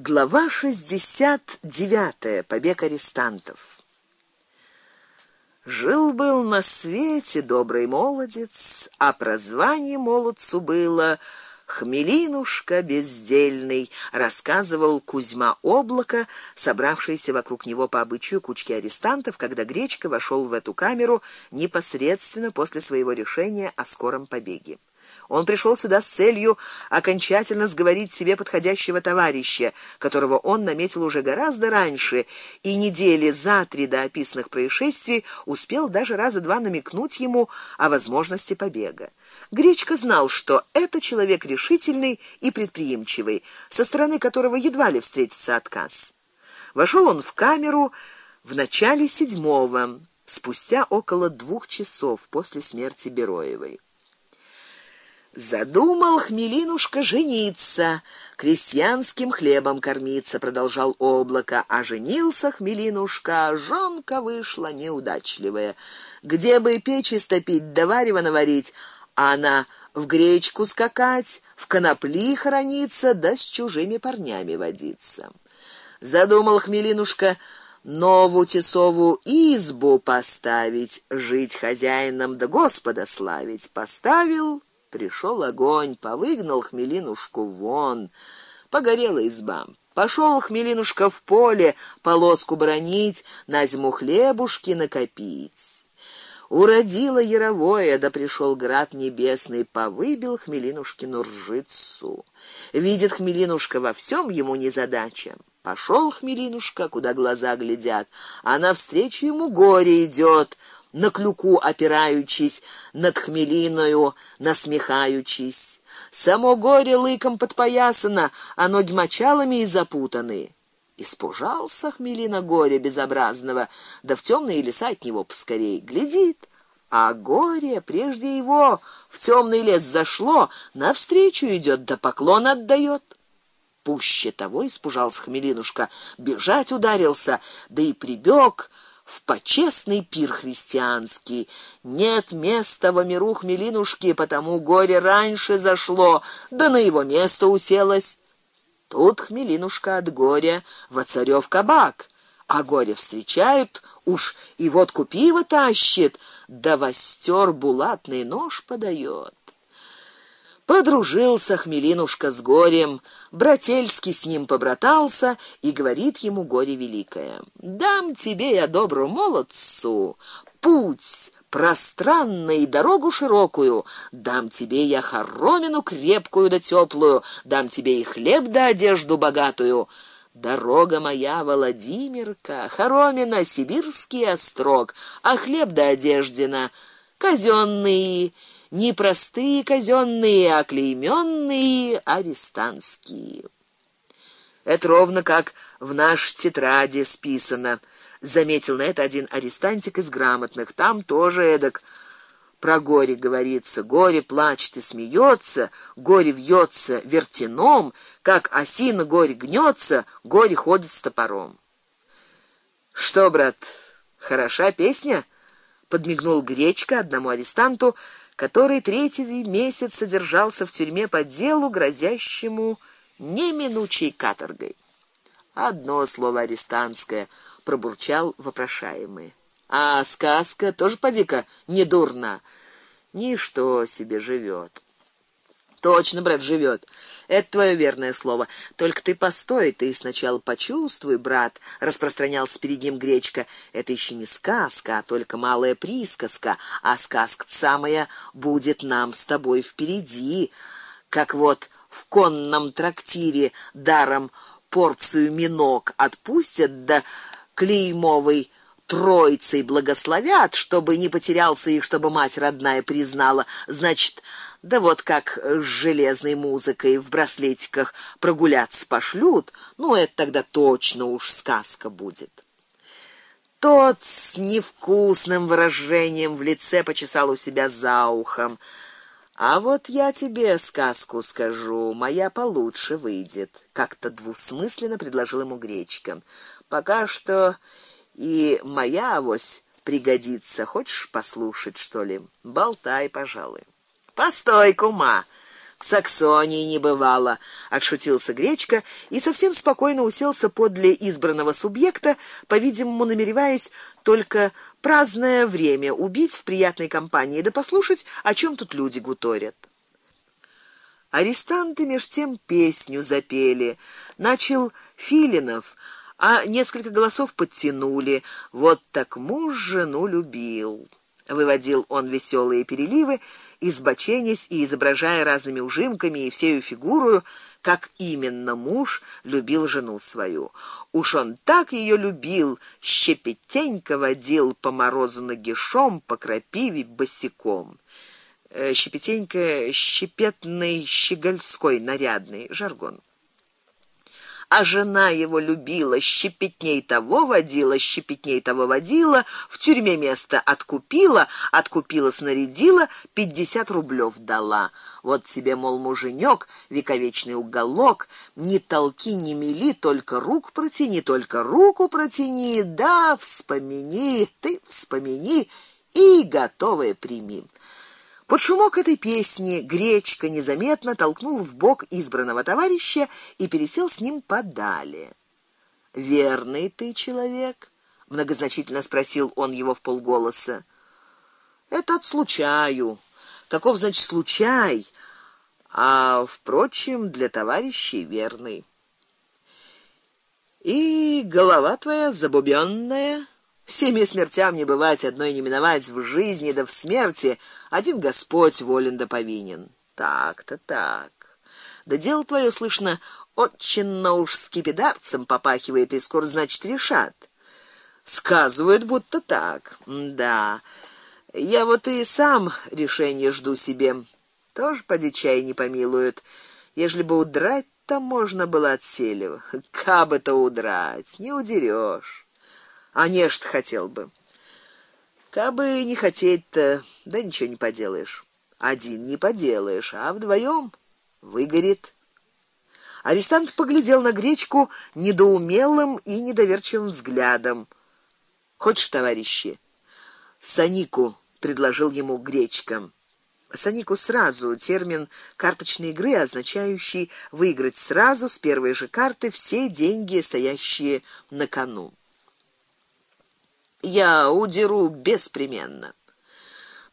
Глава 69. Побег арестантов. Жил был на свете добрый молодец, а прозвание молодцу было Хмелинушка бездельный, рассказывал Кузьма Облако, собравшийся вокруг него по обычаю кучки арестантов, когда Гречка вошел в эту камеру непосредственно после своего решения о скором побеге. Он пришел сюда с целью окончательно сговорить себе подходящего товарища, которого он наметил уже гораздо раньше, и недели за три до описанных происшествий успел даже раза два намекнуть ему о возможности побега. Гречка знал, что это человек решительный и предприимчивый, со стороны которого едва ли встретится отказ. Вошел он в камеру в начале седьмого, спустя около двух часов после смерти Бероевой. Задумал Хмелинушка жениться, крестьянским хлебом кормиться, продолжал облако, а женился Хмелинушка, жонка вышла неудачливая. Где бы печи стопить, да варево наварить, а она в гречку скакать, в конопли храниться, да с чужими парнями водиться. Задумал Хмелинушка новую тесовую избу поставить, жить хозяином да Господа славить. Поставил Пришел огонь, повыгнал Хмелинушку вон. Погорела изба. Пошел Хмелинушка в поле полоску бронить, на зиму хлебушки накопить. Уродило яровое, да пришел град небесный, повыбил Хмелинушкину ржицу. Видит Хмелинушка во всем ему незадача. Пошел Хмелинушка, куда глаза глядят, а навстречу ему горе идет на клюку опираючись, над хмелиною насмехаючись. Само горе лыком подпоясано, а ноги мочалами и запутаны. Испужался хмелина горе безобразного, да в темные леса от него поскорей глядит, а горе прежде его в темный лес зашло, навстречу идет да поклон отдает. Пуще того испужался хмелинушка, бежать ударился, да и прибег в почестный пир христианский. Нет места в миру хмелинушки, потому горе раньше зашло, да на его место уселось. Тут хмелинушка от горя во царев кабак, а горе встречают, уж и вот купиво тащит, да востер булатный нож подает. Подружился Хмелинушка с горем, брательски с ним побратался и говорит ему горе великое: "Дам тебе я добру молодцу путь пространный дорогу широкую, дам тебе я хоромину крепкую да теплую, дам тебе и хлеб да одежду богатую. Дорога моя Владимирка, хоромина сибирский острог, а хлеб да одеждина казённые не простые казённые, а клеймённые арестантские. Это ровно как в наш тетради списано, заметил на это один арестантик из грамотных. Там тоже эдак про горе говорится. Горе плачет и смеется, горе вьется вертином, как осина горе гнется, горе ходит с топором. Что, брат, хороша песня? подмигнул Гречка одному арестанту, который третий месяц содержался в тюрьме по делу, грозящему неминучей каторгой. Одно слово арестантское, пробурчал вопрошаемый. А сказка тоже поди-ка недурна. Ничто себе живет. Точно, брат, живет. Это твое верное слово. Только ты постой, ты сначала почувствуй, брат, распространялся перед ним Гречка. Это еще не сказка, а только малая присказка, а сказка самая будет нам с тобой впереди. Как вот в конном трактире даром порцию минок отпустят да клеймовый Троицей благословят, чтобы не потерялся их, чтобы мать родная признала. Значит, да вот как с железной музыкой в браслетиках прогуляться пошлют, ну это тогда точно уж сказка будет. Тот с невкусным выражением в лице почесал у себя за ухом. А вот я тебе сказку скажу, моя получше выйдет, как-то двусмысленно предложил ему Гречка. Пока что и моя авось пригодится. Хочешь послушать, что ли? Болтай, пожалуй. Постой, кума. В Саксонии не бывало, отшутился Гречка и совсем спокойно уселся подле избранного субъекта, по-видимому, намереваясь только праздное время убить в приятной компании да послушать, о чем тут люди гуторят. Арестанты меж тем песню запели. Начал Филинов, а несколько голосов подтянули. Вот так муж жену любил. Выводил он веселые переливы, избоченясь и изображая разными ужимками и всею фигурою, как именно муж любил жену свою. Уж он так ее любил, щепетенько водил по морозу нагишом, по крапиве босиком. Э, щепетенько щепетный, щегольской, нарядный жаргон а жена его любила, щепетней того водила, щепетней того водила, в тюрьме место откупила, откупила, снарядила, пятьдесят рублёв дала. Вот тебе, мол, муженек, вековечный уголок, не толки, не мели, только рук протяни, только руку протяни, да вспомини, ты вспомини и готовое прими. Под шумок этой песни Гречка незаметно толкнул в бок избранного товарища и пересел с ним подале. Верный ты человек, многозначительно спросил он его в полголоса. Это от случаю. Каков значит случай? А впрочем, для товарищей верный. И голова твоя забубенная Семи смертям не бывать, одной не миновать в жизни да в смерти, один Господь волен да повинен. Так-то так. Да дело твое слышно, очень уж скипидарцем попахивает, и скоро значит решат. Сказывают, будто так. Да. Я вот и сам решение жду себе. Тоже поди чай не помилуют. Ежели бы удрать-то можно было от Селева. Кабы-то удрать, не удерешь. А не что хотел бы. Кабы не хотеть-то, да ничего не поделаешь. Один не поделаешь, а вдвоем выгорит. Арестант поглядел на гречку недоумелым и недоверчивым взглядом. Хочешь, товарищи? Санику предложил ему гречка. Санику сразу термин карточной игры, означающий выиграть сразу с первой же карты все деньги, стоящие на кону. Я удеру беспременно.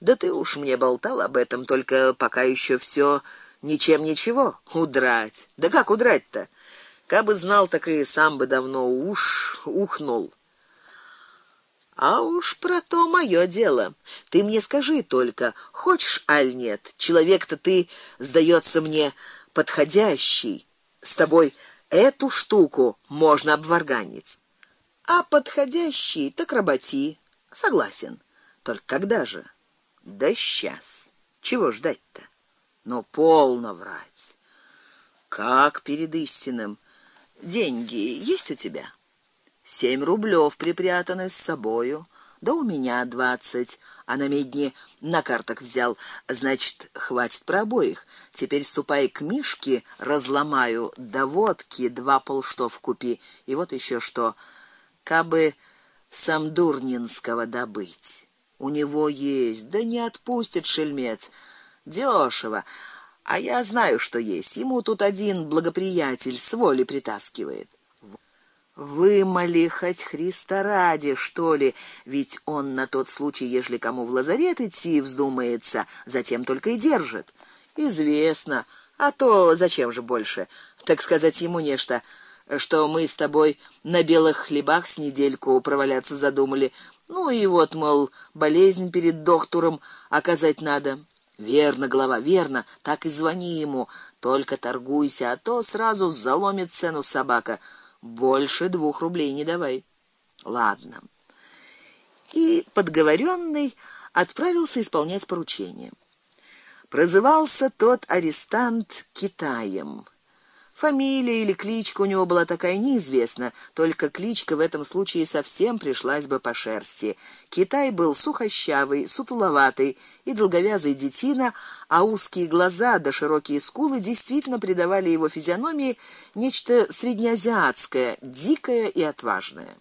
Да ты уж мне болтал об этом, только пока еще все ничем ничего. Удрать. Да как удрать-то? Кабы знал, так и сам бы давно уж ухнул. А уж про то моё дело. Ты мне скажи только, хочешь аль нет? Человек-то ты, сдаётся мне, подходящий. С тобой эту штуку можно обварганить. А подходящий так работи. Согласен. Только когда же? Да сейчас. Чего ждать-то? Но полно врать. Как перед истинным? Деньги есть у тебя? Семь рублёв припрятаны с собою. Да у меня двадцать, а на медне на картах взял. Значит, хватит про обоих. Теперь ступай к Мишке, разломаю, да водки два полштов купи. И вот еще что кабы самдурнинского добыть. У него есть, да не отпустит шельмец. Дёшево. А я знаю, что есть. Ему тут один благоприятель с воли притаскивает. Вымоли хоть Христа ради, что ли, ведь он на тот случай, ежели кому в лазарет идти вздумается, затем только и держит. Известно, а то зачем же больше? Так сказать, ему нечто что мы с тобой на белых хлебах с недельку проваляться задумали. Ну и вот, мол, болезнь перед доктором оказать надо. Верно, голова, верно. Так и звони ему, только торгуйся, а то сразу заломит цену собака. Больше двух рублей не давай. Ладно. И подговоренный отправился исполнять поручение. Прозывался тот арестант Китаем. Фамилия или кличка у него была такая неизвестна, только кличка в этом случае совсем пришлась бы по шерсти. Китай был сухощавый, сутуловатый и долговязый детина, а узкие глаза да широкие скулы действительно придавали его физиономии нечто среднеазиатское, дикое и отважное.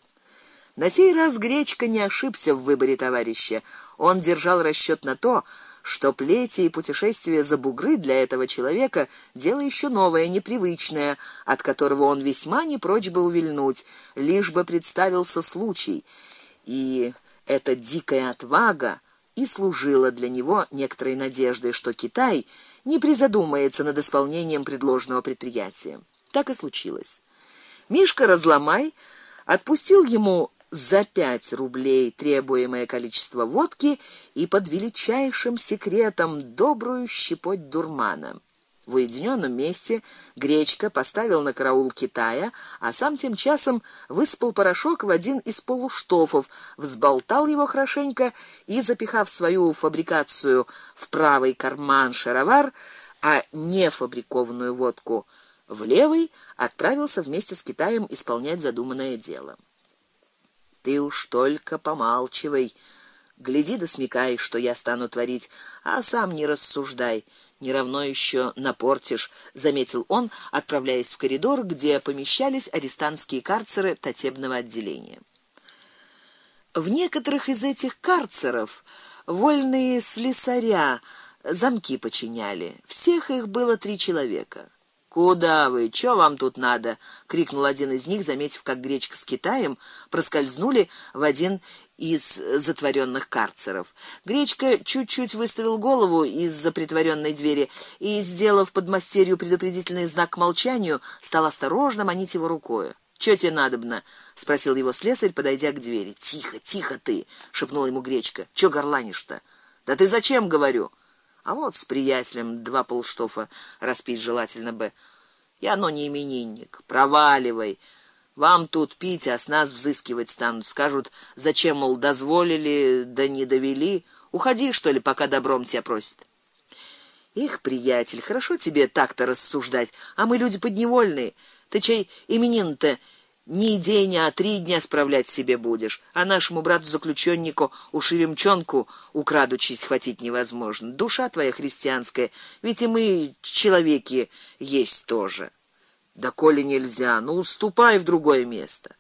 На сей раз Гречка не ошибся в выборе товарища. Он держал расчёт на то, что плети и путешествия за бугры для этого человека дело еще новое, непривычное, от которого он весьма не прочь бы увильнуть, лишь бы представился случай. И эта дикая отвага и служила для него некоторой надеждой, что Китай не призадумается над исполнением предложенного предприятия. Так и случилось. Мишка Разломай отпустил ему за пять рублей требуемое количество водки и под величайшим секретом добрую щепоть дурмана. В уединенном месте Гречка поставил на караул Китая, а сам тем часом выспал порошок в один из полуштофов, взболтал его хорошенько и запихав свою фабрикацию в правый карман шаровар, а не фабрикованную водку в левый, отправился вместе с Китаем исполнять задуманное дело. Ты уж только помалчивай, гляди да смекай, что я стану творить, а сам не рассуждай не равно еще напортишь, заметил он, отправляясь в коридор, где помещались арестантские карцеры татебного отделения. В некоторых из этих карцеров вольные слесаря замки починяли. Всех их было три человека. Куда вы? Что вам тут надо? крикнул один из них, заметив, как гречка с Китаем проскользнули в один из затворенных карцеров. Гречка чуть-чуть выставил голову из-за притворенной двери и, сделав подмастерью предупредительный знак к молчанию, стал осторожно манить его рукой. "Что тебе надобно?" спросил его слесарь, подойдя к двери. "Тихо, тихо ты", шепнул ему Гречка. "Что горланишь-то?" "Да ты зачем, говорю?" А вот с приятелем два полштофа распить желательно бы. Я но не именинник. Проваливай. Вам тут пить, а с нас взыскивать станут. Скажут: "Зачем мол дозволили, да не довели? Уходи, что ли, пока добром тебя просят". Их, приятель, хорошо тебе так-то рассуждать, а мы люди подневольные. Ты чей именин-то ни день, а три дня справлять себе будешь, а нашему брату-заключеннику у шеремчонку украдучись схватить невозможно. Душа твоя христианская, ведь и мы человеки есть тоже. Да коли нельзя, ну уступай в другое место.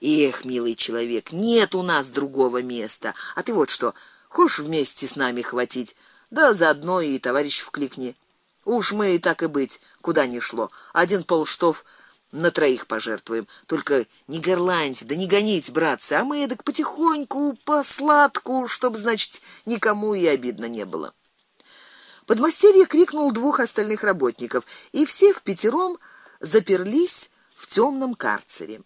Эх, милый человек, нет у нас другого места. А ты вот что, хочешь вместе с нами хватить? Да заодно и товарищ вкликни. Уж мы и так и быть, куда ни шло. Один полштов на троих пожертвуем. Только не горланьте, да не гоните, братцы, а мы эдак потихоньку, по сладку, чтоб, значит, никому и обидно не было. Подмастерье крикнул двух остальных работников, и все в пятером заперлись в темном карцере.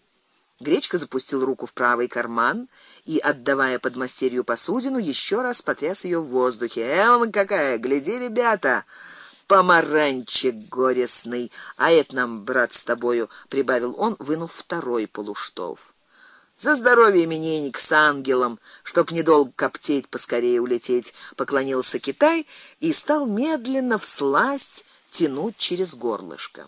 Гречка запустил руку в правый карман и, отдавая подмастерью посудину, еще раз потряс ее в воздухе. "Э, какая, гляди, ребята!" Помаранчик горестный, а это нам, брат, с тобою, прибавил он, вынув второй полуштов. За здоровье именинник с ангелом, чтоб недолго коптеть, поскорее улететь, поклонился Китай и стал медленно всласть тянуть через горлышко.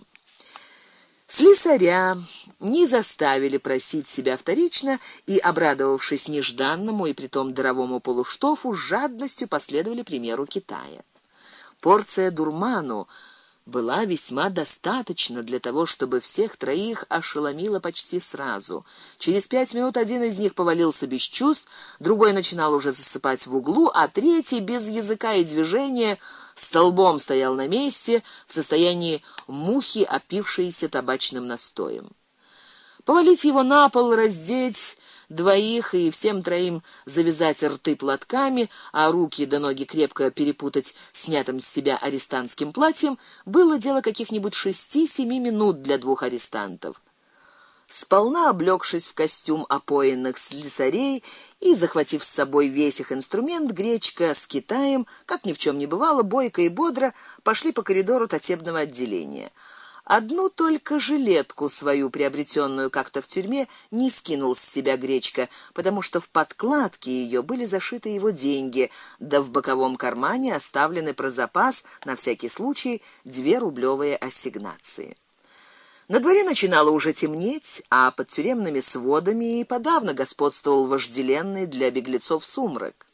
Слесаря не заставили просить себя вторично и, обрадовавшись нежданному и притом даровому полуштофу, жадностью последовали примеру Китая. Порция дурману была весьма достаточна для того, чтобы всех троих ошеломило почти сразу. Через пять минут один из них повалился без чувств, другой начинал уже засыпать в углу, а третий без языка и движения столбом стоял на месте в состоянии мухи, опившейся табачным настоем. Повалить его на пол, раздеть двоих и всем троим завязать рты платками, а руки до ноги крепко перепутать снятым с себя арестантским платьем, было дело каких-нибудь шести-семи минут для двух арестантов. Сполна облёгшись в костюм опоенных слесарей и захватив с собой весь их инструмент, Гречка с Китаем, как ни в чем не бывало, бойко и бодро пошли по коридору татебного отделения. Одну только жилетку свою, приобретенную как-то в тюрьме, не скинул с себя Гречка, потому что в подкладке ее были зашиты его деньги, да в боковом кармане оставлены про запас на всякий случай две рублевые ассигнации. На дворе начинало уже темнеть, а под тюремными сводами и подавно господствовал вожделенный для беглецов сумрак.